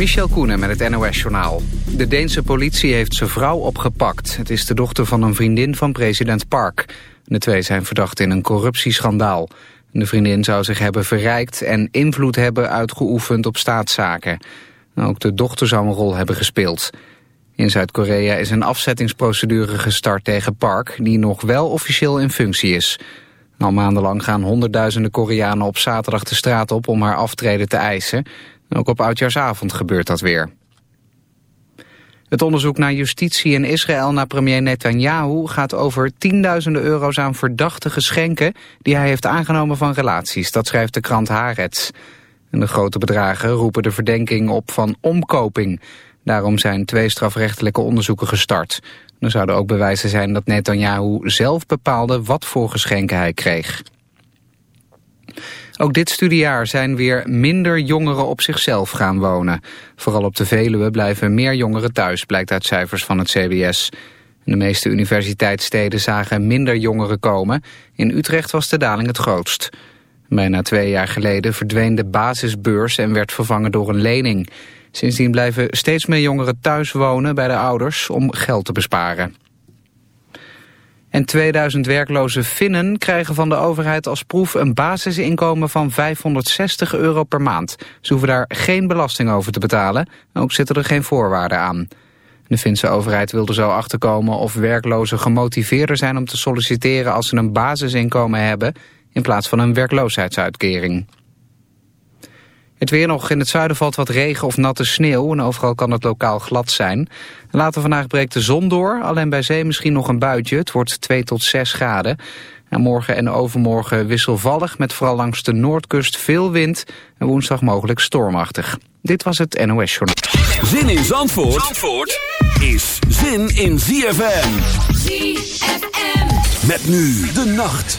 Michel Koenen met het NOS-journaal. De Deense politie heeft zijn vrouw opgepakt. Het is de dochter van een vriendin van president Park. De twee zijn verdacht in een corruptieschandaal. De vriendin zou zich hebben verrijkt en invloed hebben uitgeoefend op staatszaken. Ook de dochter zou een rol hebben gespeeld. In Zuid-Korea is een afzettingsprocedure gestart tegen Park... die nog wel officieel in functie is. Al maandenlang gaan honderdduizenden Koreanen op zaterdag de straat op... om haar aftreden te eisen. Ook op Oudjaarsavond gebeurt dat weer. Het onderzoek naar justitie in Israël naar premier Netanyahu gaat over tienduizenden euro's aan verdachte geschenken die hij heeft aangenomen van relaties. Dat schrijft de krant Haaretz. De grote bedragen roepen de verdenking op van omkoping. Daarom zijn twee strafrechtelijke onderzoeken gestart. Er zouden ook bewijzen zijn dat Netanyahu zelf bepaalde wat voor geschenken hij kreeg. Ook dit studiejaar zijn weer minder jongeren op zichzelf gaan wonen. Vooral op de Veluwe blijven meer jongeren thuis, blijkt uit cijfers van het CBS. De meeste universiteitssteden zagen minder jongeren komen. In Utrecht was de daling het grootst. Bijna twee jaar geleden verdween de basisbeurs en werd vervangen door een lening. Sindsdien blijven steeds meer jongeren thuis wonen bij de ouders om geld te besparen. En 2000 werkloze Finnen krijgen van de overheid als proef een basisinkomen van 560 euro per maand. Ze hoeven daar geen belasting over te betalen, ook zitten er geen voorwaarden aan. De Finse overheid wil er zo achterkomen of werklozen gemotiveerder zijn om te solliciteren als ze een basisinkomen hebben in plaats van een werkloosheidsuitkering. Het weer nog. In het zuiden valt wat regen of natte sneeuw en overal kan het lokaal glad zijn. Later vandaag breekt de zon door, alleen bij zee misschien nog een buitje. Het wordt 2 tot 6 graden. En morgen en overmorgen wisselvallig met vooral langs de noordkust veel wind en woensdag mogelijk stormachtig. Dit was het NOS Journal. Zin in Zandvoort, Zandvoort is zin in ZFM. ZFM. Met nu de nacht.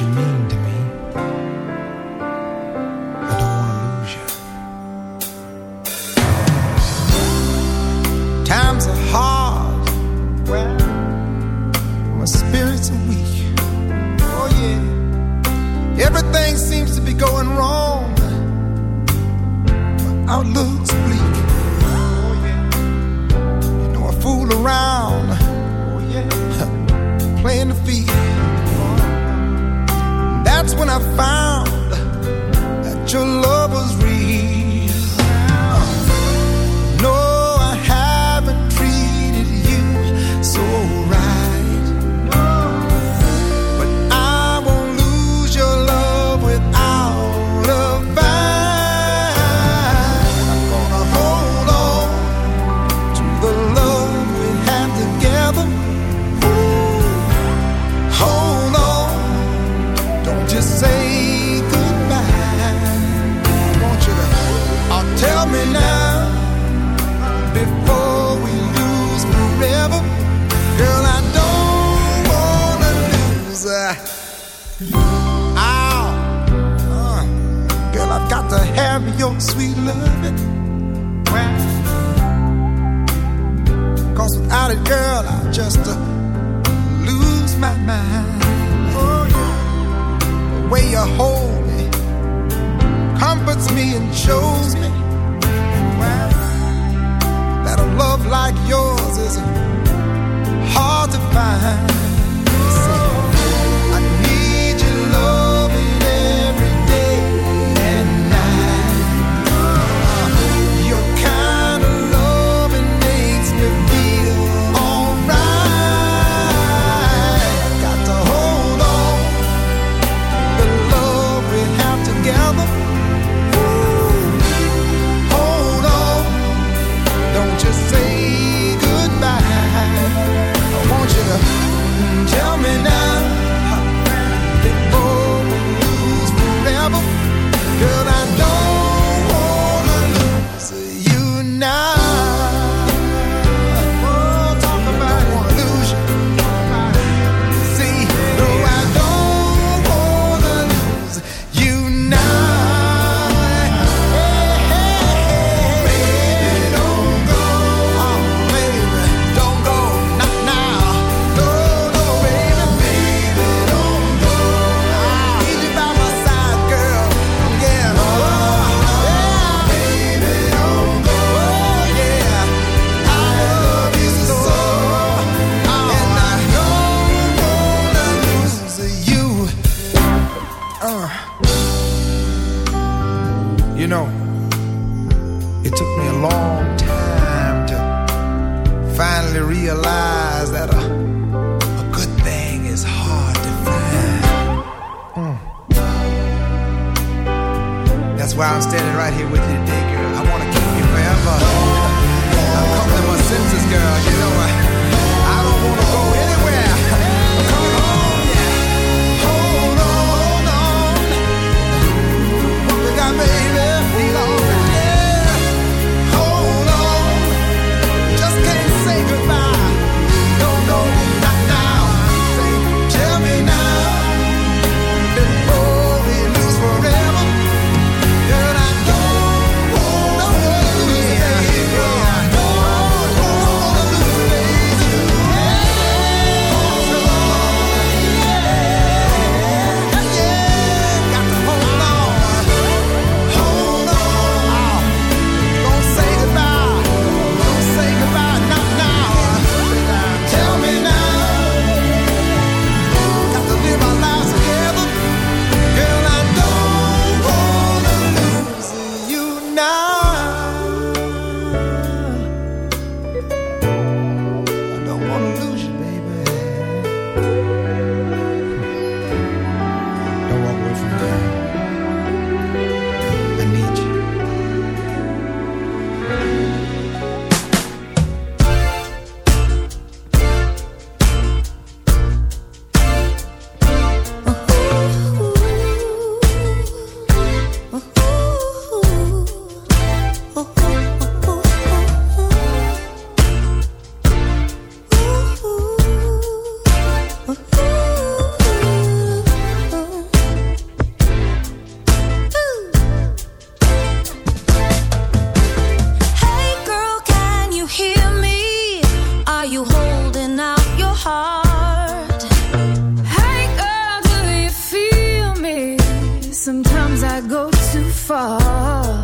you mean. you hold me comforts me and shows me. That a love like yours is hard to find. standing right here with you today. Sometimes I go too far.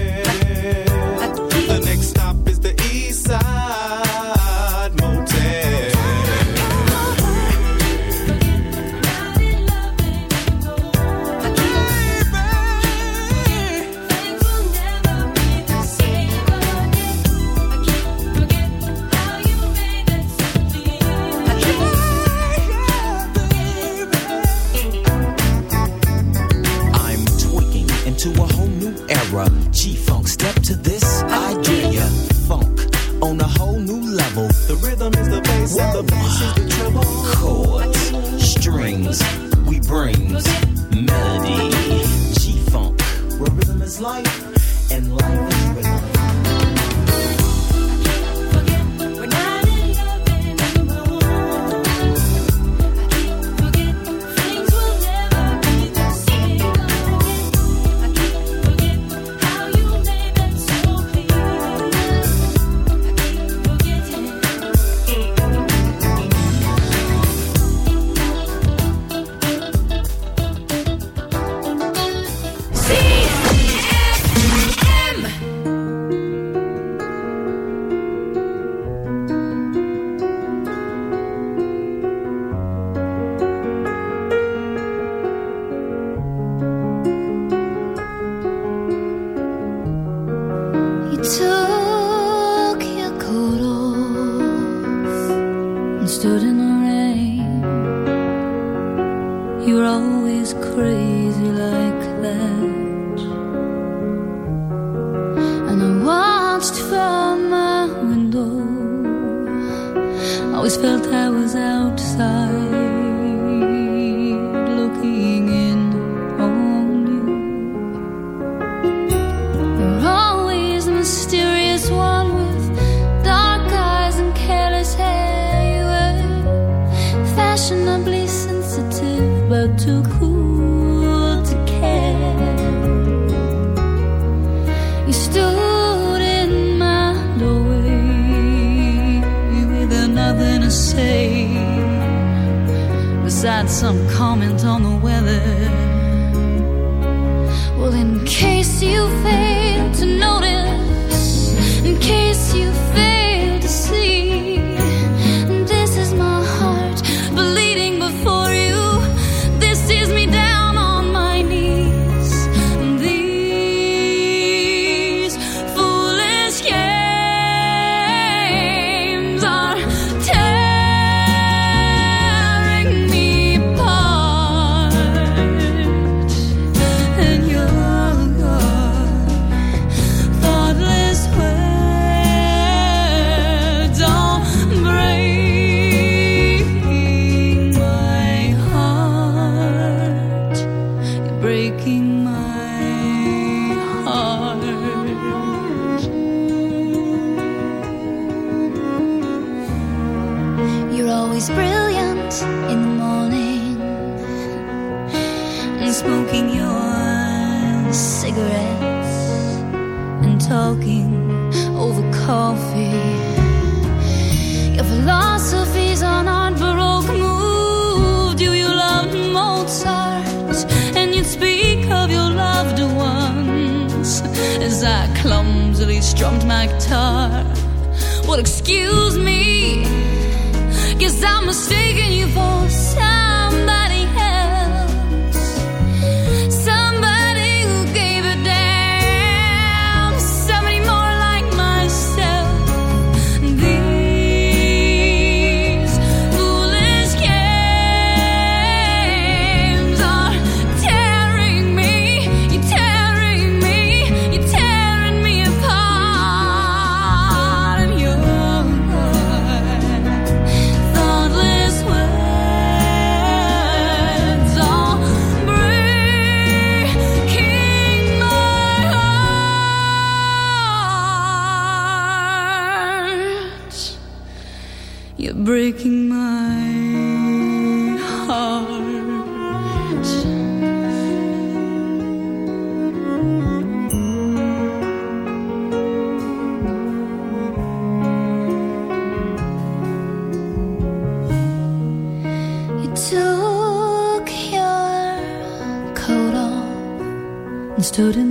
Always brilliant in the morning and smoking your cigarettes and talking over coffee. Your philosophies are not baroque moved. You, you loved Mozart and you'd speak of your loved ones as I clumsily strummed my guitar. Well, excuse me, guess I'm mistaken you for stood in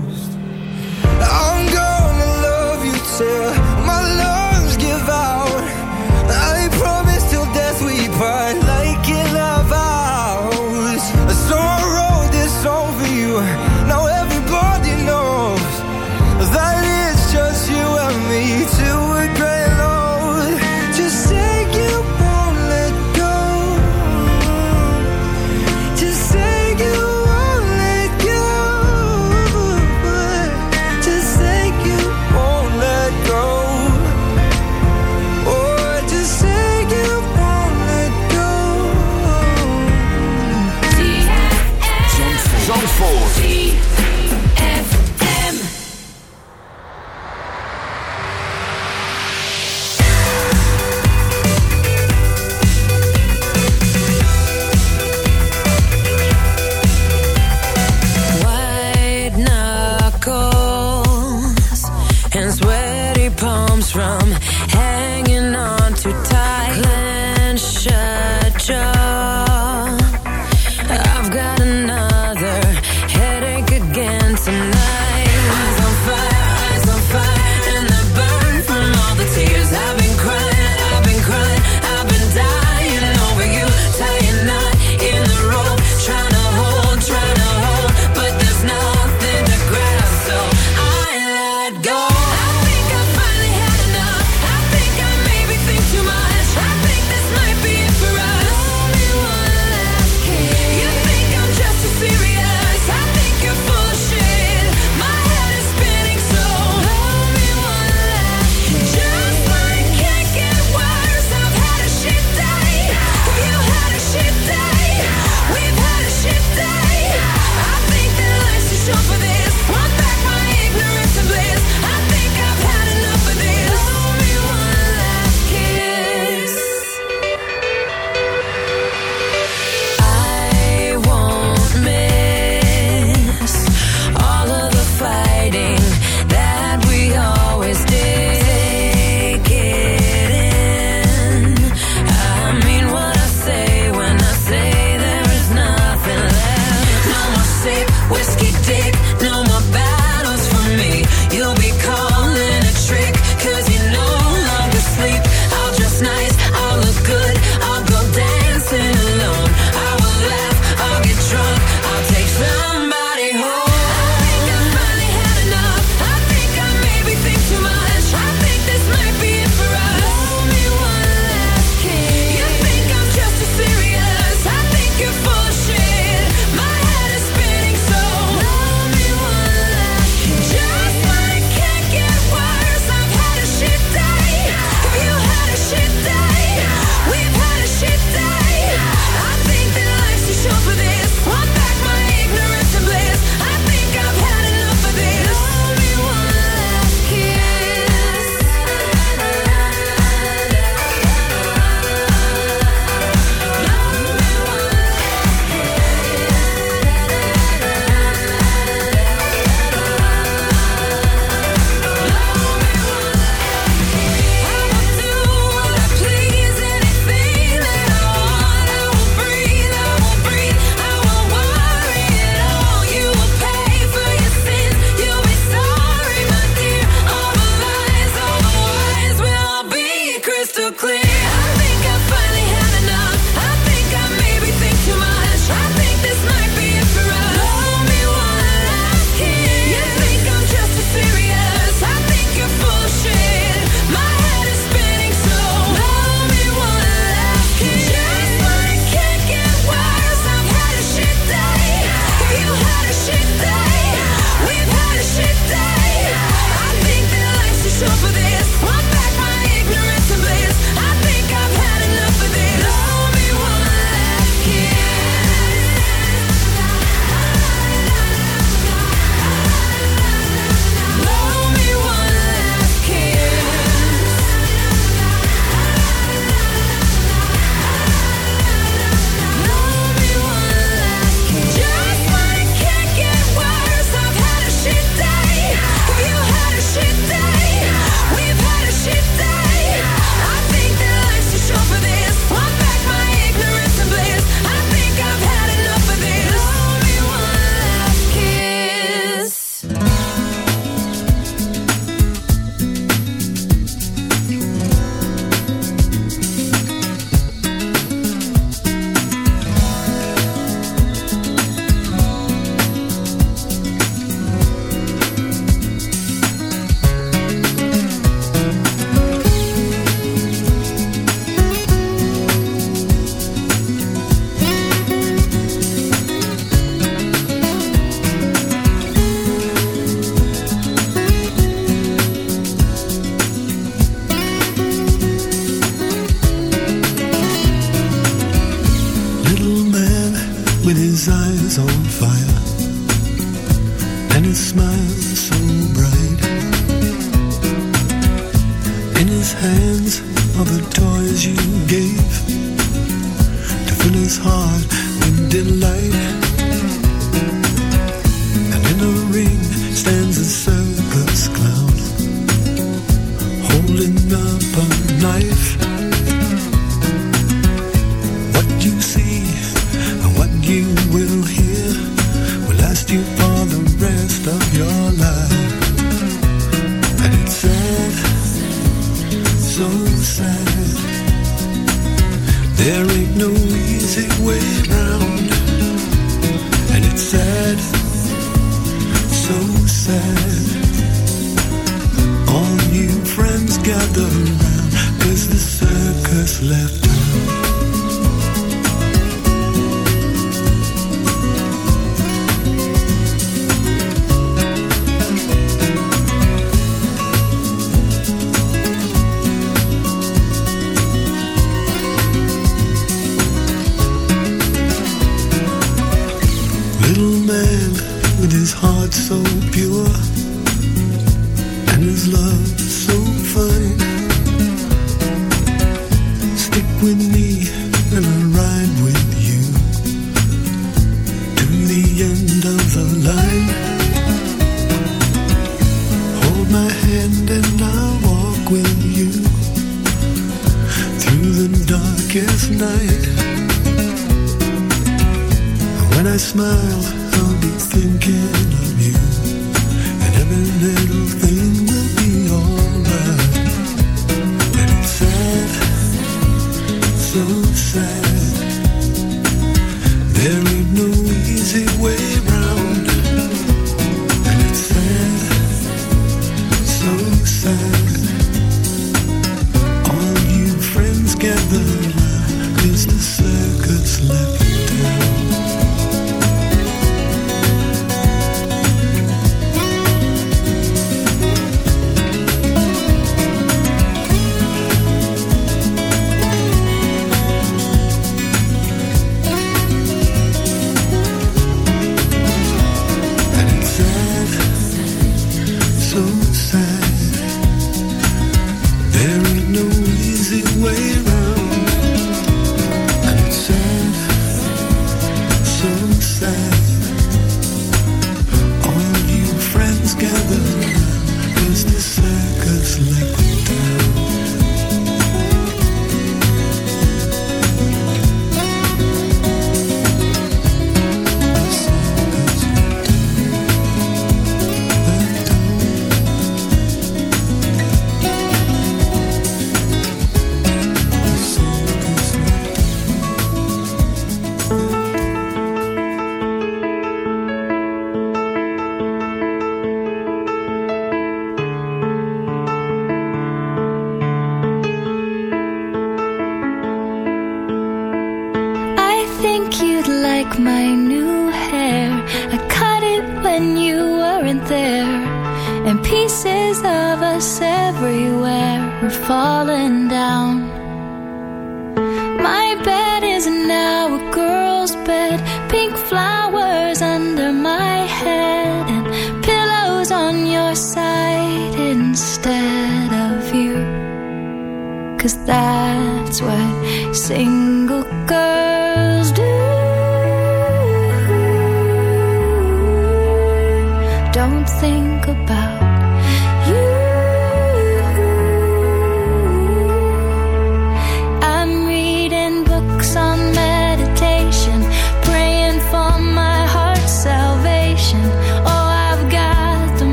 Too tight.